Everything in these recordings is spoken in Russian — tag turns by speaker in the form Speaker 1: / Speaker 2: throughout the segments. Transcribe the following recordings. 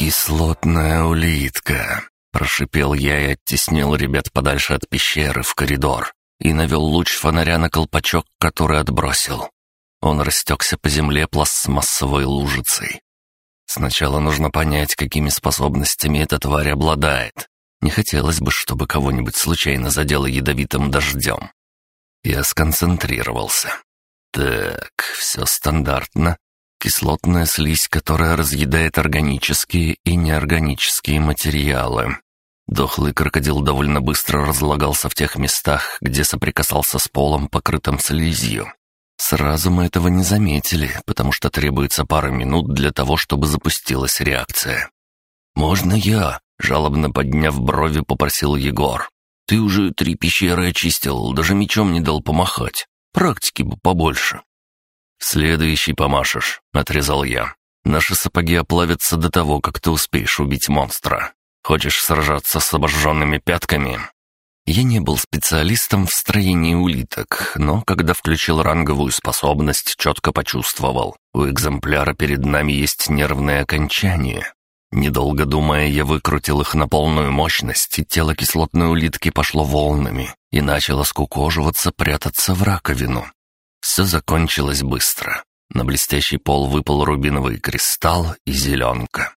Speaker 1: «Кислотная улитка», — прошипел я и оттеснил ребят подальше от пещеры в коридор и навел луч фонаря на колпачок, который отбросил. Он растекся по земле пластмассовой лужицей. Сначала нужно понять, какими способностями эта тварь обладает. Не хотелось бы, чтобы кого-нибудь случайно задело ядовитым дождем. Я сконцентрировался. Так, все стандартно. Кислотная слизь, которая разъедает органические и неорганические материалы. Дохлый крокодил довольно быстро разлагался в тех местах, где соприкасался с полом, покрытым слизью. Сразу мы этого не заметили, потому что требуется пара минут для того, чтобы запустилась реакция. «Можно я?» — жалобно подняв брови, попросил Егор. «Ты уже три пещеры очистил, даже мечом не дал помахать. Практики бы побольше». «Следующий помашешь», — отрезал я. «Наши сапоги оплавятся до того, как ты успеешь убить монстра. Хочешь сражаться с обожженными пятками?» Я не был специалистом в строении улиток, но когда включил ранговую способность, четко почувствовал, у экземпляра перед нами есть нервные окончания. Недолго думая, я выкрутил их на полную мощность, и тело кислотной улитки пошло волнами и начало скукоживаться, прятаться в раковину. Все закончилось быстро. На блестящий пол выпал рубиновый кристалл и зеленка.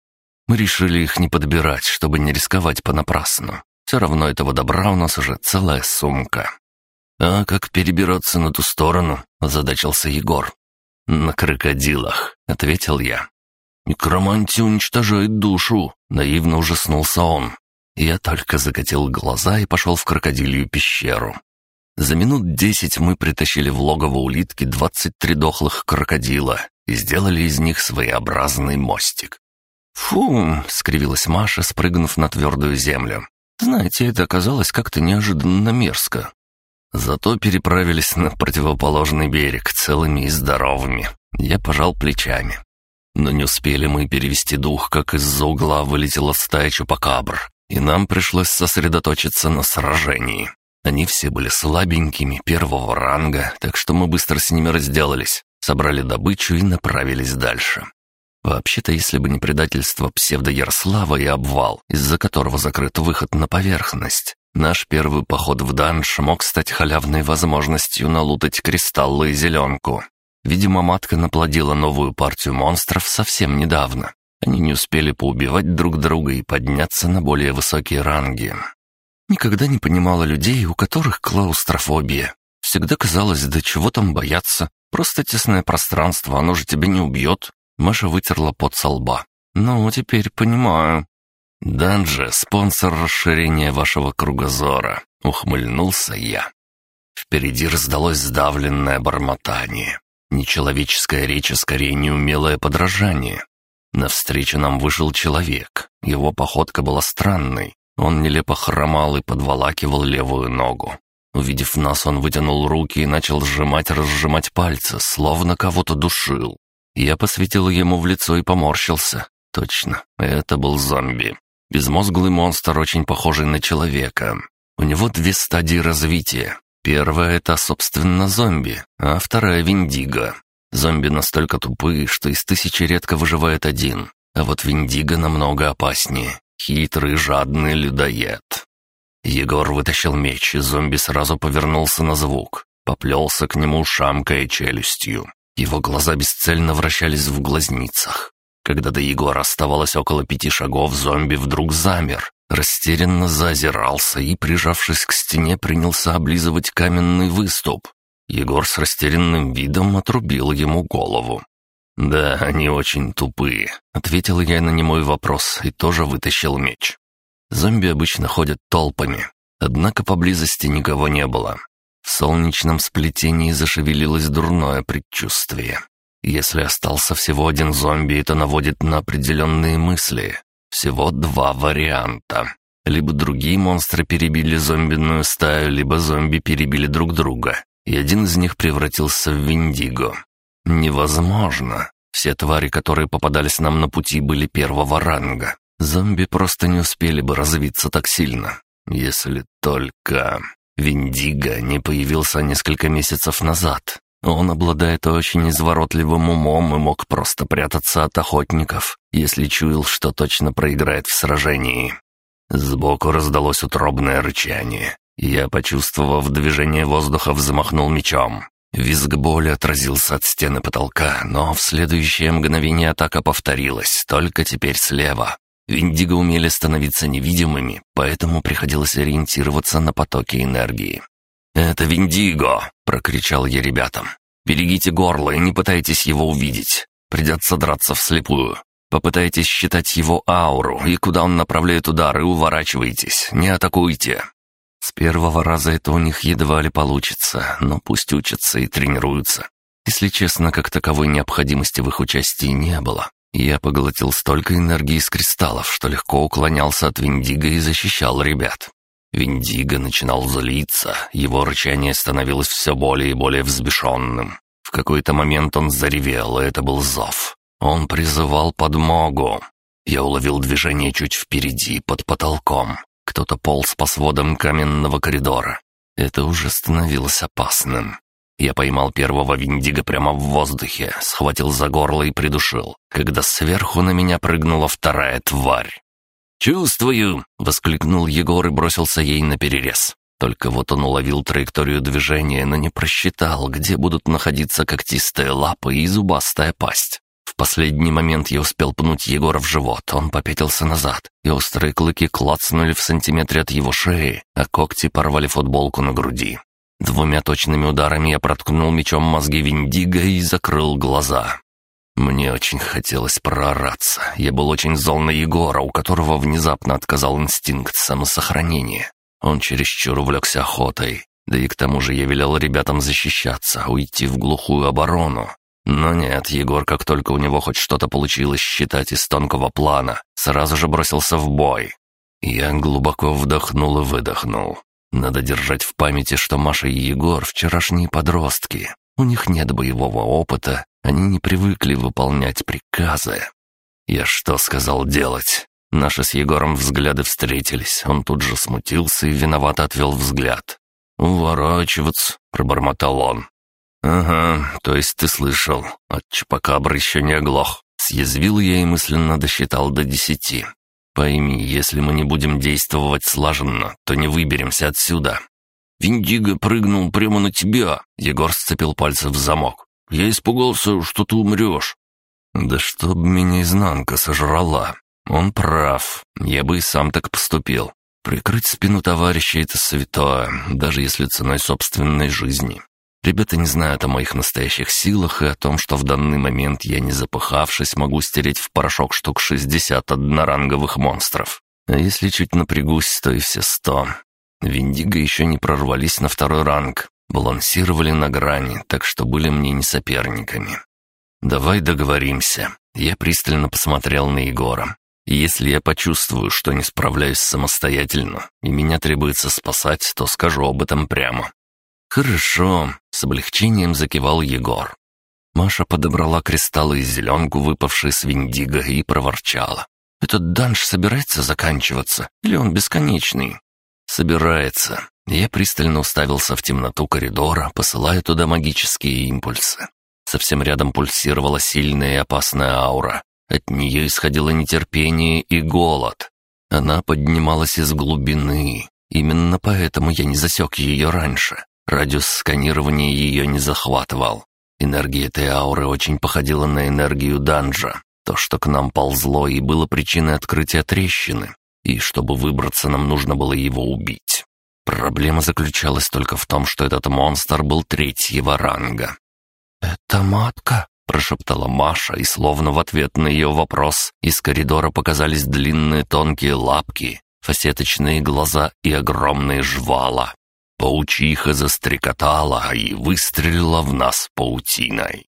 Speaker 1: Мы решили их не подбирать, чтобы не рисковать понапрасну. Все равно этого добра у нас уже целая сумка. «А как перебираться на ту сторону?» — озадачился Егор. «На крокодилах», — ответил я. «Некромантия уничтожает душу», — наивно ужаснулся он. Я только закатил глаза и пошел в крокодилью пещеру. За минут десять мы притащили в логово улитки двадцать три дохлых крокодила и сделали из них своеобразный мостик. «Фу!» — скривилась Маша, спрыгнув на твердую землю. «Знаете, это оказалось как-то неожиданно мерзко. Зато переправились на противоположный берег целыми и здоровыми. Я пожал плечами. Но не успели мы перевести дух, как из-за угла вылетела стая чупакабр, и нам пришлось сосредоточиться на сражении. Они все были слабенькими, первого ранга, так что мы быстро с ними разделались, собрали добычу и направились дальше. Вообще-то, если бы не предательство псевдо-Ярослава и обвал, из-за которого закрыт выход на поверхность, наш первый поход в данж мог стать халявной возможностью налутать кристаллы и зеленку. Видимо, матка наплодила новую партию монстров совсем недавно. Они не успели поубивать друг друга и подняться на более высокие ранги. Никогда не понимала людей, у которых клаустрофобия. Всегда казалось, да чего там бояться. Просто тесное пространство, оно же тебя не убьет. Маша вытерла пот со лба. «Ну, теперь понимаю». «Данже — спонсор расширения вашего кругозора», — ухмыльнулся я. Впереди раздалось сдавленное бормотание. Нечеловеческая речь, а скорее неумелое подражание. Навстречу нам вышел человек. Его походка была странной. Он нелепо хромал и подволакивал левую ногу. Увидев нас, он вытянул руки и начал сжимать-разжимать пальцы, словно кого-то душил. Я посветил ему в лицо и поморщился. Точно, это был зомби. Безмозглый монстр, очень похожий на человека. У него две стадии развития. Первая — это, собственно, зомби, а вторая — виндиго. Зомби настолько тупые, что из тысячи редко выживает один. А вот виндиго намного опаснее. Хитрый, жадный людоед. Егор вытащил меч, и зомби сразу повернулся на звук. Поплелся к нему, шамкая челюстью. Его глаза бесцельно вращались в глазницах. Когда до Егора оставалось около пяти шагов, зомби вдруг замер, растерянно зазирался и, прижавшись к стене, принялся облизывать каменный выступ. Егор с растерянным видом отрубил ему голову. «Да, они очень тупые», — ответил я на немой вопрос и тоже вытащил меч. Зомби обычно ходят толпами, однако поблизости никого не было. В солнечном сплетении зашевелилось дурное предчувствие. Если остался всего один зомби, это наводит на определенные мысли. Всего два варианта. Либо другие монстры перебили зомбиную стаю, либо зомби перебили друг друга, и один из них превратился в Виндиго. Невозможно. Все твари, которые попадались нам на пути, были первого ранга. Зомби просто не успели бы развиться так сильно. Если только... Виндиго не появился несколько месяцев назад. Он обладает очень изворотливым умом и мог просто прятаться от охотников, если чуял, что точно проиграет в сражении. Сбоку раздалось утробное рычание. Я, почувствовав движение воздуха, взмахнул мечом. Визг боли отразился от стены потолка, но в следующее мгновение атака повторилась, только теперь слева. Виндиго умели становиться невидимыми, поэтому приходилось ориентироваться на потоки энергии. «Это Виндиго!» — прокричал я ребятам. «Берегите горло и не пытайтесь его увидеть. Придется драться вслепую. Попытайтесь считать его ауру, и куда он направляет удары, уворачивайтесь, не атакуйте. С первого раза это у них едва ли получится, но пусть учатся и тренируются. Если честно, как таковой необходимости в их участии не было. Я поглотил столько энергии из кристаллов, что легко уклонялся от Виндиго и защищал ребят. Виндиго начинал злиться, его рычание становилось все более и более взбешенным. В какой-то момент он заревел, и это был зов. Он призывал подмогу. Я уловил движение чуть впереди, под потолком. Кто-то полз по сводам каменного коридора. Это уже становилось опасным. Я поймал первого виндиго прямо в воздухе, схватил за горло и придушил, когда сверху на меня прыгнула вторая тварь. «Чувствую!» — воскликнул Егор и бросился ей на перерез. Только вот он уловил траекторию движения, но не просчитал, где будут находиться когтистые лапы и зубастая пасть. В последний момент я успел пнуть Егора в живот, он попятился назад, и острые клыки клацнули в сантиметре от его шеи, а когти порвали футболку на груди. Двумя точными ударами я проткнул мечом мозги Виндиго и закрыл глаза. Мне очень хотелось проораться. Я был очень зол на Егора, у которого внезапно отказал инстинкт самосохранения. Он чересчур увлекся охотой. Да и к тому же я велел ребятам защищаться, уйти в глухую оборону, но нет, Егор, как только у него хоть что-то получилось считать из тонкого плана, сразу же бросился в бой. Я глубоко вдохнул и выдохнул. Надо держать в памяти, что Маша и Егор — вчерашние подростки. У них нет боевого опыта, они не привыкли выполнять приказы. Я что сказал делать? Наши с Егором взгляды встретились. Он тут же смутился и виновато отвел взгляд. «Уворачиваться», — пробормотал он. «Ага, то есть ты слышал. От Чупакабры еще не оглох». Съязвил я и мысленно досчитал до десяти. «Пойми, если мы не будем действовать слаженно, то не выберемся отсюда». «Виндиго прыгнул прямо на тебя», — Егор сцепил пальцы в замок. «Я испугался, что ты умрешь». «Да чтоб меня изнанка сожрала. Он прав. Я бы и сам так поступил. Прикрыть спину товарища — это святое, даже если ценой собственной жизни. Ребята не знают о моих настоящих силах и о том, что в данный момент я, не запыхавшись, могу стереть в порошок штук 60 одноранговых монстров. А если чуть напрягусь, то и все сто. Виндиго еще не прорвались на второй ранг, балансировали на грани, так что были мне не соперниками. «Давай договоримся». Я пристально посмотрел на Егора. «Если я почувствую, что не справляюсь самостоятельно, и меня требуется спасать, то скажу об этом прямо. «Хорошо», — с облегчением закивал Егор. Маша подобрала кристаллы и зеленку, выпавшие с Виндиго, и проворчала. «Этот данж собирается заканчиваться? Или он бесконечный?» «Собирается». Я пристально уставился в темноту коридора, посылая туда магические импульсы. Совсем рядом пульсировала сильная и опасная аура. От нее исходило нетерпение и голод. Она поднималась из глубины. Именно поэтому я не засек ее раньше. Радиус сканирования ее не захватывал. Энергия этой ауры очень походила на энергию данжа. То, что к нам ползло, и было причиной открытия трещины. И чтобы выбраться, нам нужно было его убить. Проблема заключалась только в том, что этот монстр был третьего ранга. «Это матка?» — прошептала Маша, и словно в ответ на ее вопрос из коридора показались длинные тонкие лапки, фасеточные глаза и огромные жвала. Паучиха застрекотала и выстрелила в нас паутиной.